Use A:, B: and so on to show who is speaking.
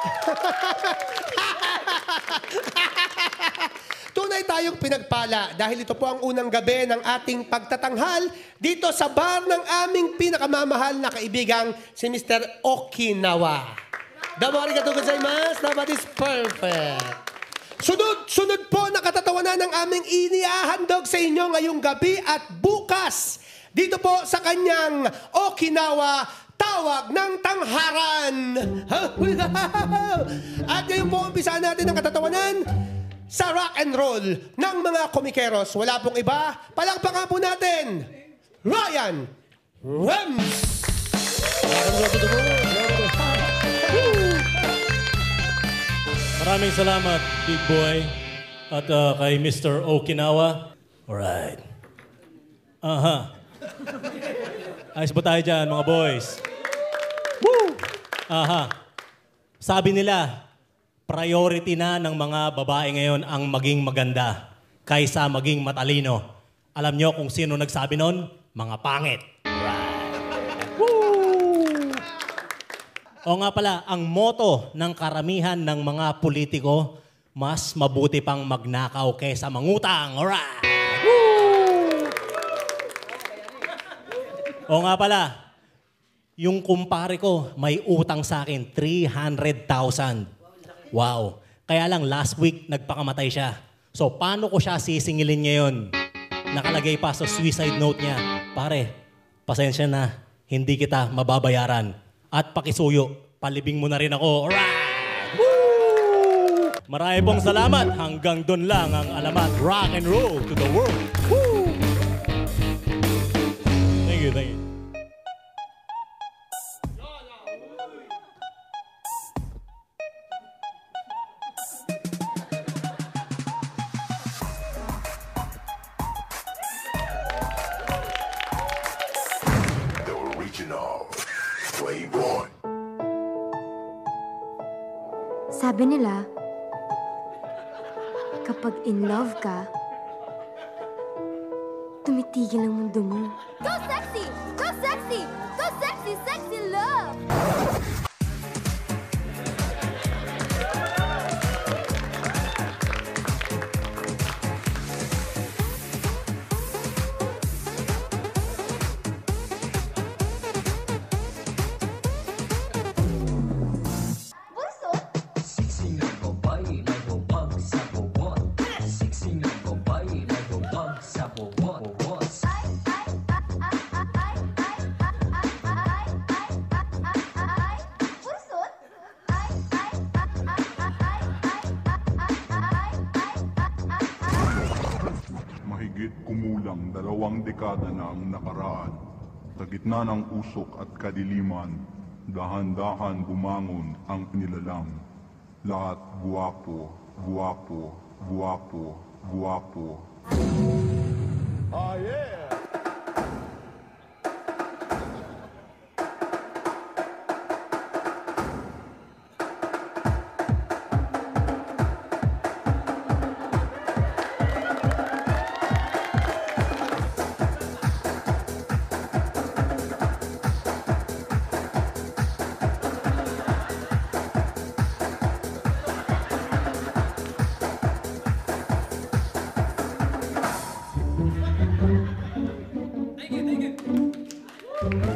A: Tunay tayong pinagpala dahil ito po ang unang gabi ng ating pagtatanghal dito sa bar ng aming pinakamamahal na kaibigang si Mr. Okinawa. Damu arigatou gozaimasu. That is perfect. Sunod, sunod po na katatawanan ng aming iniahandog sa inyo ngayong gabi at bukas. Dito po sa kanyang Okinawa Tawag ng Tangharan. at ngayon po umpisaan natin ang katatawanan sa rock and roll ng mga komikeros. Wala pong iba. Palakpakan po natin, Ryan Rems.
B: Maraming salamat, Big Boy. At uh, kay Mr. Okinawa. Alright. Aha. Ayos ba tayo dyan, mga boys? Woo! Aha. Sabi nila, priority na ng mga babae ngayon ang maging maganda kaysa maging matalino. Alam nyo kung sino nagsabi nun? Mga pangit. O nga pala, ang moto ng karamihan ng mga politiko, mas mabuti pang magnakaw kaysa mangutang. Alright! Woo! O nga pala, yung kumpare ko may utang sa akin, 300,000. Wow. Kaya lang last week nagpakamatay siya. So paano ko siya sisingilin ngayon? Nakalagay pa sa suicide note niya, pare, pasensya na, hindi kita mababayaran. At pakisuyo, palibing mo na rin ako. Alright! Marami pong salamat. Hanggang doon lang ang alamat rock and roll to the world. Woo!
C: Sabi nila, kapag in love ka, tumitigil ang mundo mo.
D: Go sexy! Go sexy! Go sexy, sexy love!
E: Mahigit kumulang dalawang dekada na ang nakaraan. Sa gitna ng usok at kadiliman, dahan-dahan bumangon ang nilalang. Lahat guwapo, guwapo, guwapo, guwapo.
F: Yeah! dig it.